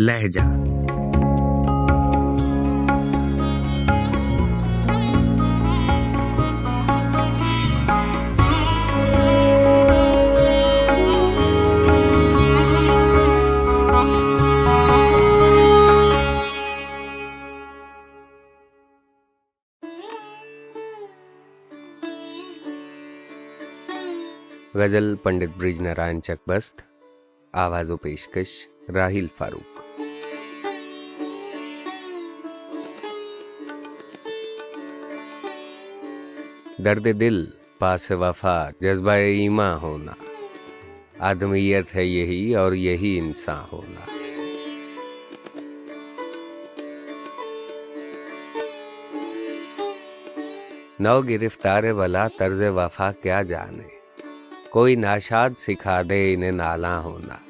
لہجہ۔ غزل پنڈت برج نارائن چک بست آواز و پیشکش راہیل فاروق۔ درد دل، پاس وفا، جذبہ ایماں ہونا۔ آدمیت ہے یہی اور یہی انسان ہونا۔ نو گرفتار والا طرز وفا کیا جانے۔ کوئی ناشاد سکھا دے انہیں نالا ہونا۔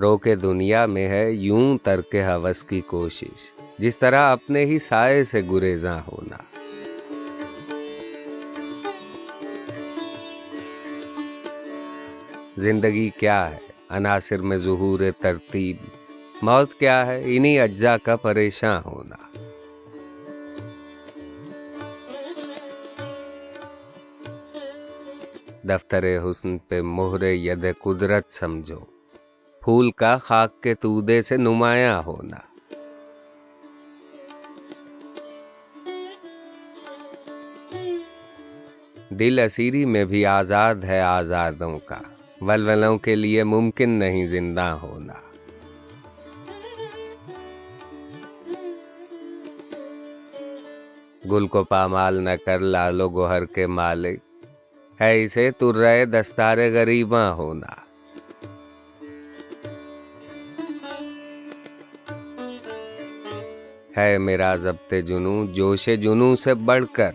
روکے دنیا میں ہے یوں ترک حوث کی کوشش۔ جس طرح اپنے ہی سائے سے گریزاں ہونا۔ زندگی کیا ہے؟ عناصر میں ظہور ترتیب۔ موت کیا ہے؟ انہی اجزا کا پریشان ہونا۔ دفتر حسن پہ مہر ید قدرت سمجھو۔ پھول کا خاک کے تودے سے نمایاں ہونا۔ دل اسیری میں بھی آزاد ہے آزادوں کا۔ ولولوں کے لیے ممکن نہیں زندہ ہونا۔ گل کو پامال نہ کر لالو گوہر کے مالک۔ ہے اسے تر رہے دستار غریباں ہونا۔ ہے میرا ضبط جنوں، جوش جنوں سے بڑھ کر۔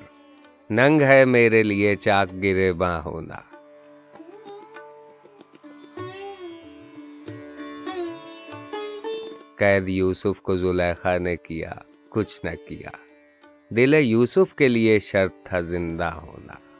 ننگ ہے میرے لیے چاک گرے باں ہونا۔ قید یوسف کو زلیخا نے کیا، کچھ نہ کیا۔ دل یوسف کے لیے شرط تھا زندہ ہونا۔